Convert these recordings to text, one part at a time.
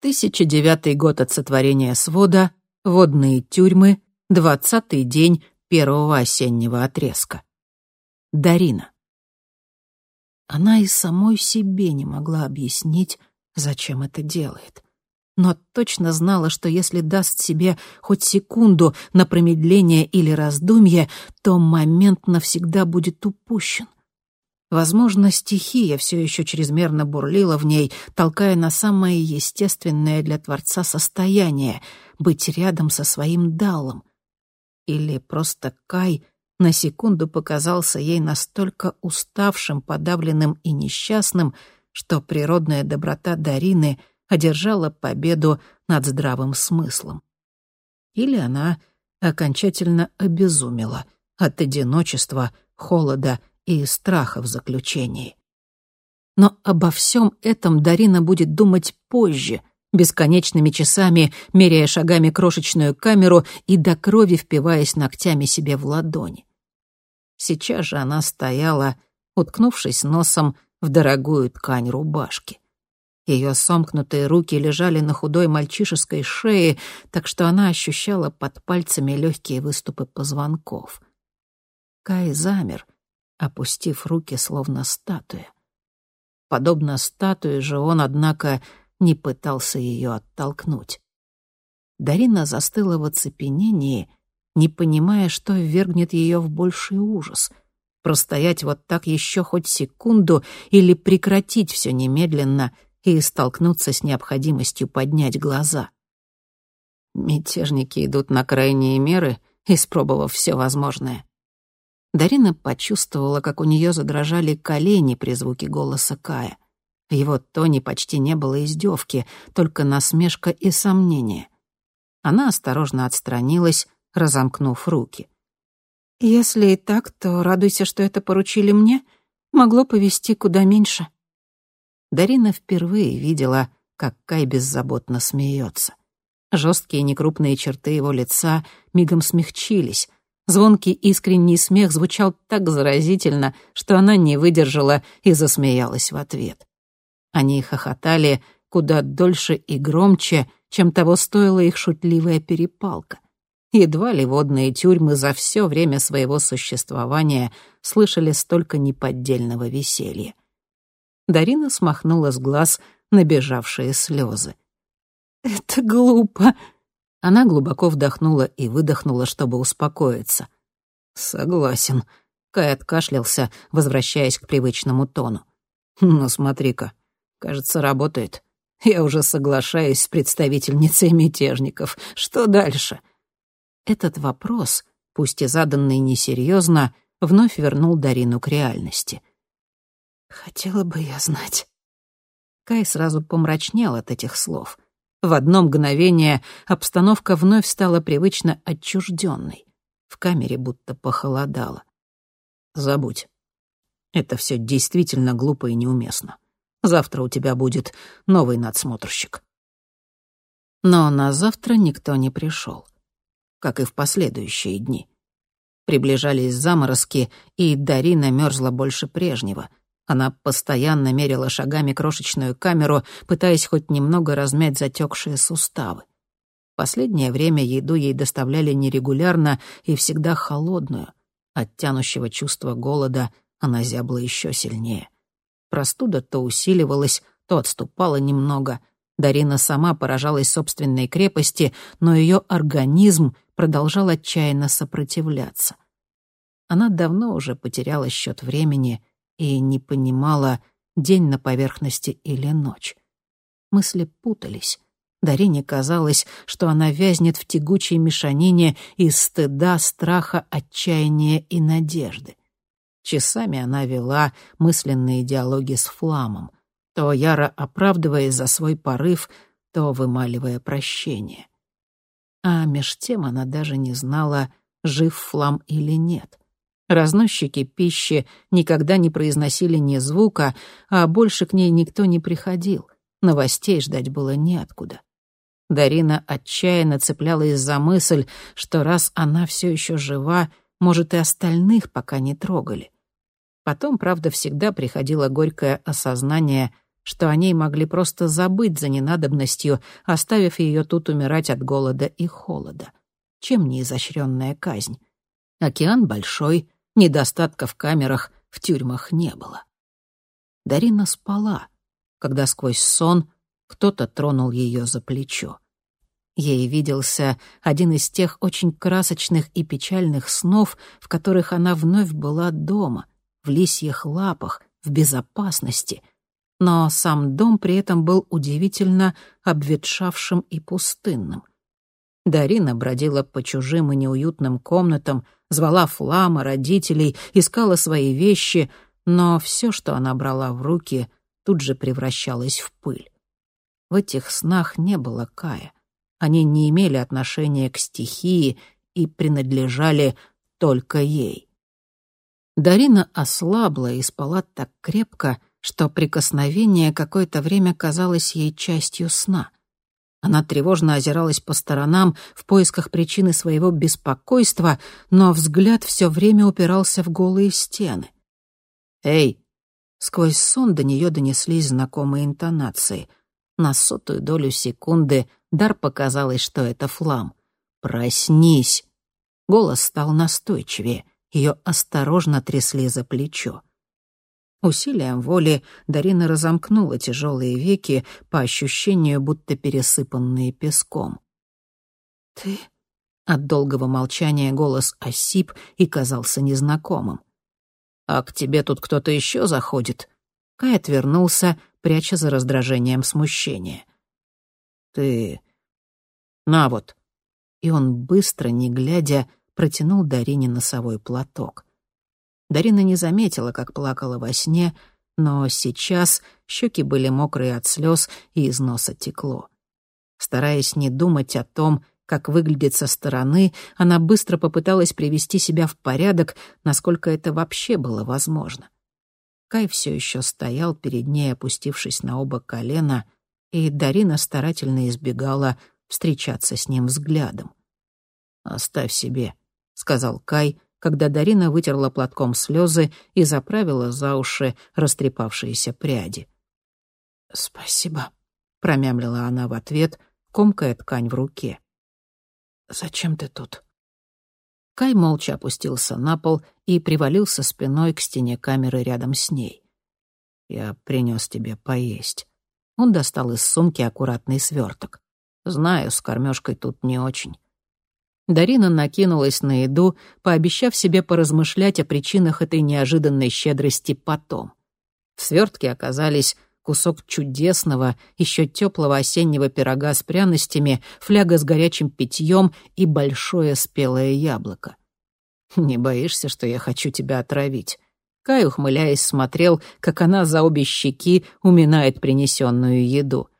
1009 год от сотворения свода, водные тюрьмы, двадцатый день первого осеннего отрезка. Дарина. Она и самой себе не могла объяснить, зачем это делает. Но точно знала, что если даст себе хоть секунду на промедление или раздумье, то момент навсегда будет упущен. Возможно, стихия все еще чрезмерно бурлила в ней, толкая на самое естественное для Творца состояние — быть рядом со своим Даллом. Или просто Кай на секунду показался ей настолько уставшим, подавленным и несчастным, что природная доброта Дарины одержала победу над здравым смыслом. Или она окончательно обезумела от одиночества, холода и страха в заключении. Но обо всем этом Дарина будет думать позже, бесконечными часами меряя шагами крошечную камеру и до крови впиваясь ногтями себе в ладони. Сейчас же она стояла, уткнувшись носом в дорогую ткань рубашки. Ее сомкнутые руки лежали на худой мальчишеской шее, так что она ощущала под пальцами легкие выступы позвонков. Кай замер — опустив руки, словно статуя. Подобно статуе же он, однако, не пытался ее оттолкнуть. Дарина застыла в оцепенении, не понимая, что ввергнет ее в больший ужас — простоять вот так еще хоть секунду или прекратить все немедленно и столкнуться с необходимостью поднять глаза. Мятежники идут на крайние меры, испробовав все возможное. Дарина почувствовала, как у нее задрожали колени при звуке голоса Кая. В его тоне почти не было издевки, только насмешка и сомнение. Она осторожно отстранилась, разомкнув руки. «Если и так, то радуйся, что это поручили мне. Могло повести куда меньше». Дарина впервые видела, как Кай беззаботно смеется. Жесткие некрупные черты его лица мигом смягчились, Звонкий искренний смех звучал так заразительно, что она не выдержала и засмеялась в ответ. Они хохотали куда дольше и громче, чем того стоила их шутливая перепалка. Едва ли водные тюрьмы за все время своего существования слышали столько неподдельного веселья. Дарина смахнула с глаз набежавшие слезы. «Это глупо», она глубоко вдохнула и выдохнула, чтобы успокоиться. «Согласен». Кай откашлялся, возвращаясь к привычному тону. «Ну, смотри-ка, кажется, работает. Я уже соглашаюсь с представительницей мятежников. Что дальше?» Этот вопрос, пусть и заданный несерьезно, вновь вернул Дарину к реальности. «Хотела бы я знать». Кай сразу помрачнел от этих слов — в одно мгновение обстановка вновь стала привычно отчужденной. В камере будто похолодало. Забудь. Это все действительно глупо и неуместно. Завтра у тебя будет новый надсмотрщик. Но на завтра никто не пришел, как и в последующие дни. Приближались заморозки, и Дарина мерзла больше прежнего — она постоянно мерила шагами крошечную камеру, пытаясь хоть немного размять затекшие суставы. Последнее время еду ей доставляли нерегулярно и всегда холодную. От тянущего чувства голода она зябла еще сильнее. Простуда то усиливалась, то отступала немного. Дарина сама поражалась собственной крепости, но ее организм продолжал отчаянно сопротивляться. Она давно уже потеряла счет времени и не понимала, день на поверхности или ночь. Мысли путались. Дарине казалось, что она вязнет в тягучей мешанине из стыда, страха, отчаяния и надежды. Часами она вела мысленные диалоги с Фламом, то яро оправдываясь за свой порыв, то вымаливая прощение. А меж тем она даже не знала, жив Флам или нет. Разносчики пищи никогда не произносили ни звука, а больше к ней никто не приходил. Новостей ждать было неоткуда. Дарина отчаянно цеплялась за мысль, что раз она все еще жива, может, и остальных пока не трогали. Потом, правда, всегда приходило горькое осознание, что о ней могли просто забыть за ненадобностью, оставив ее тут умирать от голода и холода. Чем не изощренная казнь? Океан большой, недостатка в камерах, в тюрьмах не было. Дарина спала, когда сквозь сон кто-то тронул ее за плечо. Ей виделся один из тех очень красочных и печальных снов, в которых она вновь была дома, в лисьих лапах, в безопасности — но сам дом при этом был удивительно обветшавшим и пустынным. Дарина бродила по чужим и неуютным комнатам, звала Флама, родителей, искала свои вещи, но все, что она брала в руки, тут же превращалось в пыль. В этих снах не было Кая. Они не имели отношения к стихии и принадлежали только ей. Дарина ослабла и спала так крепко, что прикосновение какое-то время казалось ей частью сна. Она тревожно озиралась по сторонам в поисках причины своего беспокойства, но взгляд все время упирался в голые стены. «Эй!» Сквозь сон до нее донеслись знакомые интонации. На сотую долю секунды Дар показалось, что это флам. «Проснись!» Голос стал настойчивее. Ее осторожно трясли за плечо. Усилием воли Дарина разомкнула тяжелые веки, по ощущению, будто пересыпанные песком. «Ты...» От долгого молчания голос осип и казался незнакомым. «А к тебе тут кто-то еще заходит?» Кай отвернулся, пряча за раздражением смущение. «Ты... на вот». И он быстро, не глядя, протянул Дарине носовой платок. Дарина не заметила, как плакала во сне, но сейчас щеки были мокрые от слез и из носа текло. Стараясь не думать о том, как выглядит со стороны, она быстро попыталась привести себя в порядок, насколько это вообще было возможно. Кай все еще стоял перед ней, опустившись на оба колена, и Дарина старательно избегала встречаться с ним взглядом. «Оставь себе», — сказал Кай, когда Дарина вытерла платком слезы и заправила за уши растрепавшиеся пряди. «Спасибо», — промямлила она в ответ, комкая ткань в руке. «Зачем ты тут?» Кай молча опустился на пол и привалился спиной к стене камеры рядом с ней. «Я принес тебе поесть». Он достал из сумки аккуратный сверток. «Знаю, с кормежкой тут не очень. Дарина накинулась на еду, пообещав себе поразмышлять о причинах этой неожиданной щедрости потом. В свертке оказались кусок чудесного, еще теплого осеннего пирога с пряностями, фляга с горячим питьем и большое спелое яблоко. «Не боишься, что я хочу тебя отравить?» Кай, ухмыляясь, смотрел, как она за обе щеки уминает принесенную еду.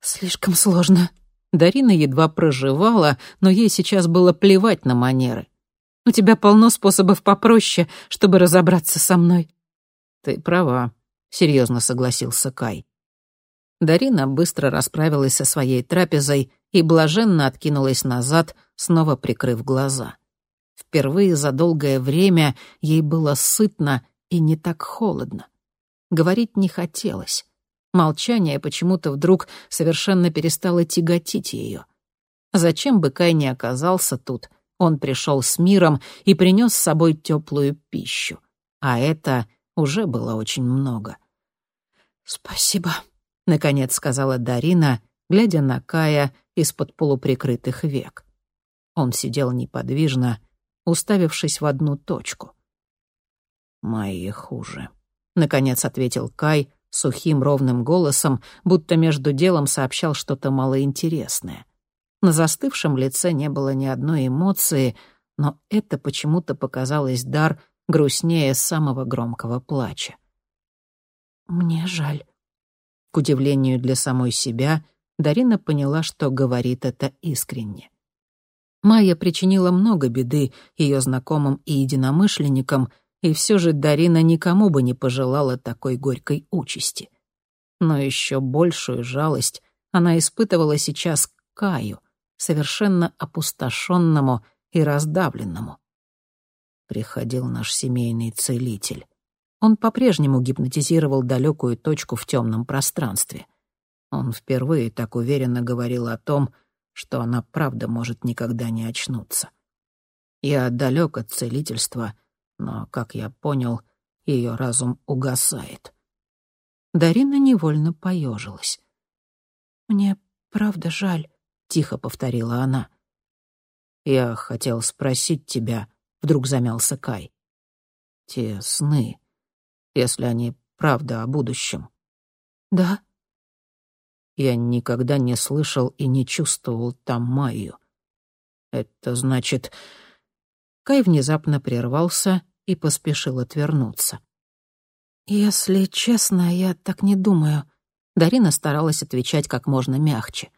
«Слишком сложно», Дарина едва проживала, но ей сейчас было плевать на манеры. «У тебя полно способов попроще, чтобы разобраться со мной». «Ты права», — серьезно согласился Кай. Дарина быстро расправилась со своей трапезой и блаженно откинулась назад, снова прикрыв глаза. Впервые за долгое время ей было сытно и не так холодно. Говорить не хотелось. Молчание почему-то вдруг совершенно перестало тяготить ее. Зачем бы Кай не оказался тут, он пришел с миром и принес с собой теплую пищу. А это уже было очень много. «Спасибо», — наконец сказала Дарина, глядя на Кая из-под полуприкрытых век. Он сидел неподвижно, уставившись в одну точку. «Мои хуже», — наконец ответил Кай, сухим ровным голосом, будто между делом сообщал что-то малоинтересное. На застывшем лице не было ни одной эмоции, но это почему-то показалось дар грустнее самого громкого плача. «Мне жаль». К удивлению для самой себя, Дарина поняла, что говорит это искренне. Майя причинила много беды ее знакомым и единомышленникам, и все же Дарина никому бы не пожелала такой горькой участи. Но еще большую жалость она испытывала сейчас к Каю, совершенно опустошенному и раздавленному. Приходил наш семейный целитель. Он по-прежнему гипнотизировал далекую точку в темном пространстве. Он впервые так уверенно говорил о том, что она правда может никогда не очнуться. Я далек от целительства, но, как я понял, ее разум угасает. Дарина невольно поежилась. «Мне правда жаль», — тихо повторила она. «Я хотел спросить тебя», — вдруг замялся Кай. «Те сны, если они правда о будущем». «Да». Я никогда не слышал и не чувствовал там Майю. Это значит... Кай внезапно прервался и поспешил отвернуться. «Если честно, я так не думаю». Дарина старалась отвечать как можно мягче.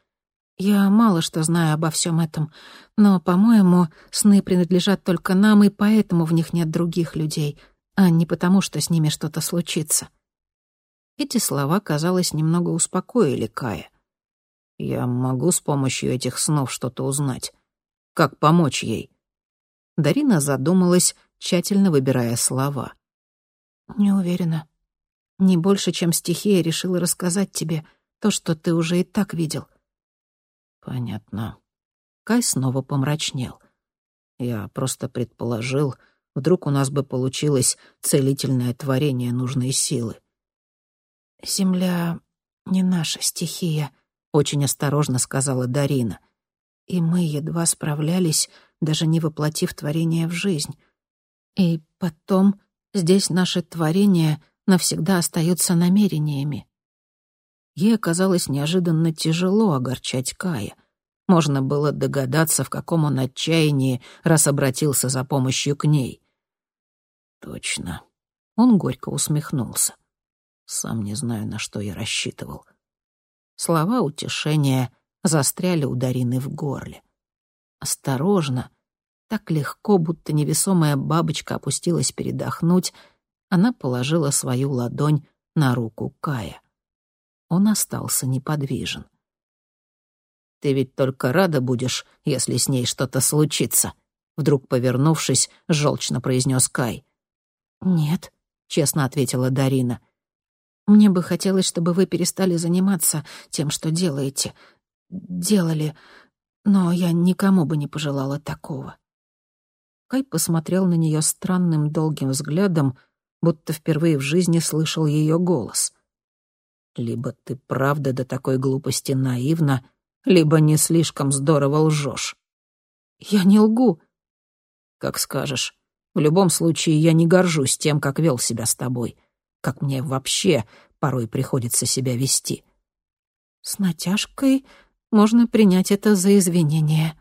«Я мало что знаю обо всем этом, но, по-моему, сны принадлежат только нам, и поэтому в них нет других людей, а не потому, что с ними что-то случится». Эти слова, казалось, немного успокоили Кая. «Я могу с помощью этих снов что-то узнать. Как помочь ей?» Дарина задумалась, тщательно выбирая слова. «Не уверена. Не больше, чем стихия решила рассказать тебе то, что ты уже и так видел». «Понятно». Кай снова помрачнел. «Я просто предположил, вдруг у нас бы получилось целительное творение нужной силы». «Земля не наша стихия», — очень осторожно сказала Дарина. «И мы едва справлялись, даже не воплотив творение в жизнь. И потом здесь наши творения навсегда остаются намерениями». Ей оказалось неожиданно тяжело огорчать Кая. Можно было догадаться, в каком он отчаянии, раз обратился за помощью к ней. «Точно». Он горько усмехнулся. Сам не знаю, на что я рассчитывал. Слова утешения застряли у Дарины в горле. Осторожно, так легко, будто невесомая бабочка опустилась передохнуть, она положила свою ладонь на руку Кая. Он остался неподвижен. «Ты ведь только рада будешь, если с ней что-то случится», вдруг повернувшись, желчно произнес Кай. «Нет», — честно ответила Дарина. Мне бы хотелось, чтобы вы перестали заниматься тем, что делаете. Делали, но я никому бы не пожелала такого». Кай посмотрел на нее странным долгим взглядом, будто впервые в жизни слышал ее голос. «Либо ты правда до такой глупости наивна, либо не слишком здорово лжешь». «Я не лгу». «Как скажешь. В любом случае, я не горжусь тем, как вел себя с тобой как мне вообще порой приходится себя вести. С натяжкой можно принять это за извинение.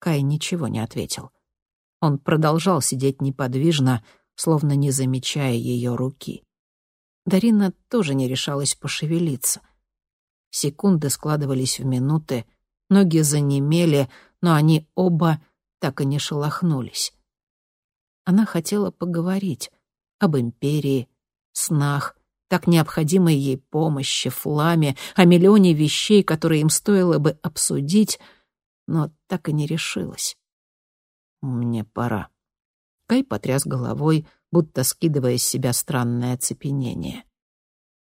Кай ничего не ответил. Он продолжал сидеть неподвижно, словно не замечая ее руки. Дарина тоже не решалась пошевелиться. Секунды складывались в минуты, ноги занемели, но они оба так и не шелохнулись. Она хотела поговорить об империи, снах, так необходимой ей помощи, фламе, о миллионе вещей, которые им стоило бы обсудить, но так и не решилась. «Мне пора». Кай потряс головой, будто скидывая с себя странное оцепенение.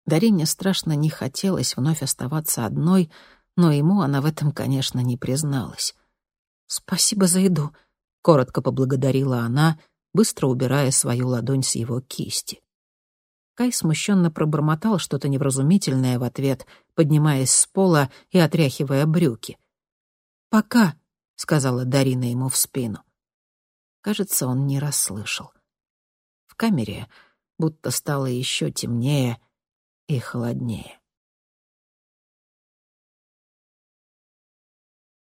Дарине страшно не хотелось вновь оставаться одной, но ему она в этом, конечно, не призналась. «Спасибо за еду», — коротко поблагодарила она, быстро убирая свою ладонь с его кисти. Кай смущенно пробормотал что-то невразумительное в ответ, поднимаясь с пола и отряхивая брюки. «Пока», — сказала Дарина ему в спину. Кажется, он не расслышал. В камере будто стало еще темнее и холоднее.